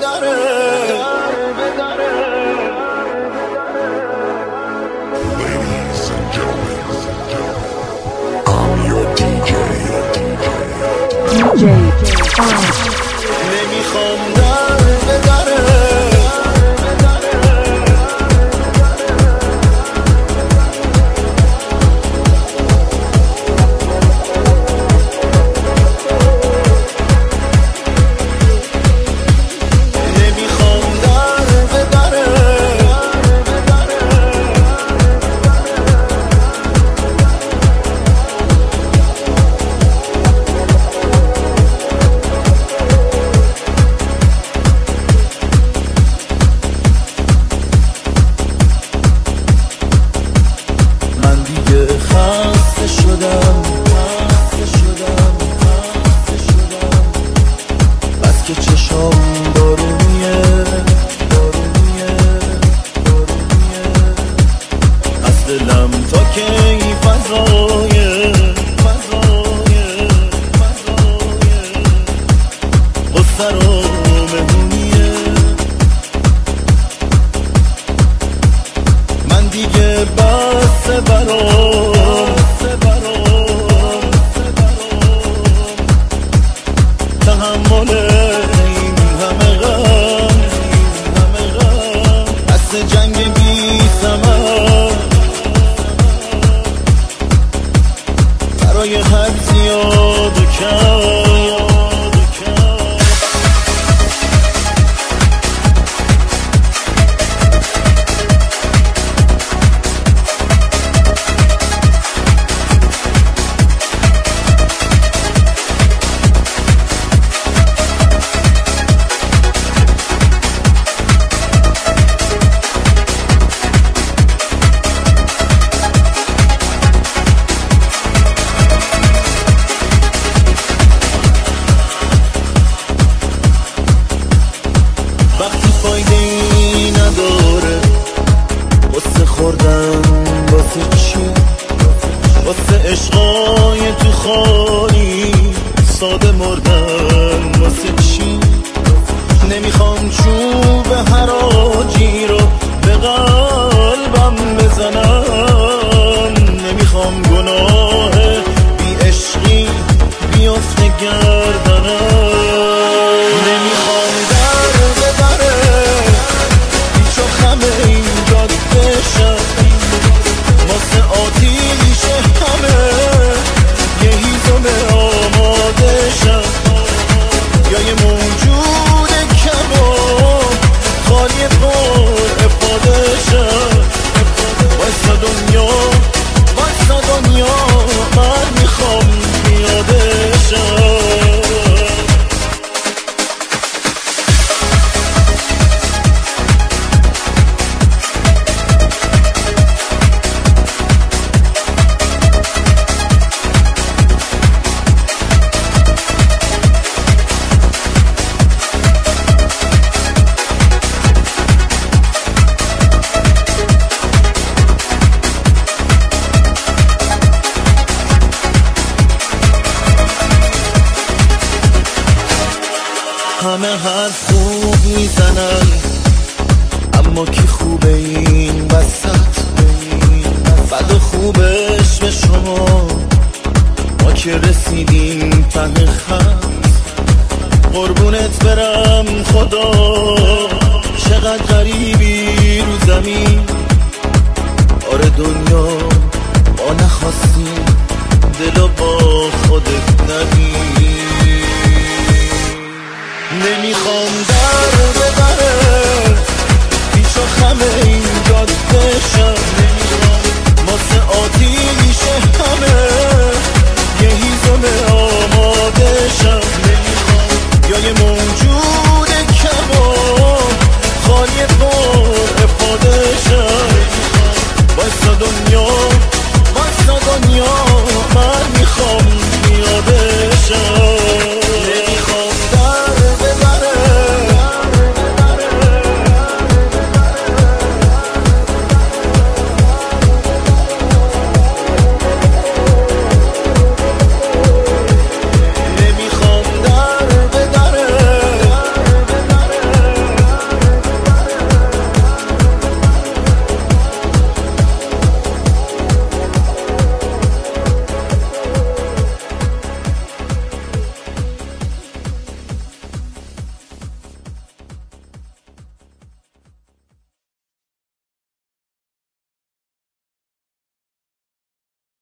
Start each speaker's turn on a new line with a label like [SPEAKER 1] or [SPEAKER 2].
[SPEAKER 1] DJ. Your DJ.
[SPEAKER 2] DJ,
[SPEAKER 3] I'm your DJ که چشام بارونیه بارونیه بارونیه از دلم تا که این فضای فضای فضای. قصه رو مهمونیه من دیگه بس برام هر زیاد و کم. خوردن واسه چی؟ واسه عشقای تو خالی ساده مردن واسه چی؟ نمی‌خوام چوب حراجی رو به قلبم بزنم. نمی‌خوام گناه بی عشقی بیفته گردنم حرف خوب می‌زنن اما کی خوبه این وسط؟ بد و خوبش به شما. ما که رسیدیم ته خط. قربونت برم خدا. چقدر غریبی رو زمین. آره دنیا ما نخواستیم دل با خودت نبین.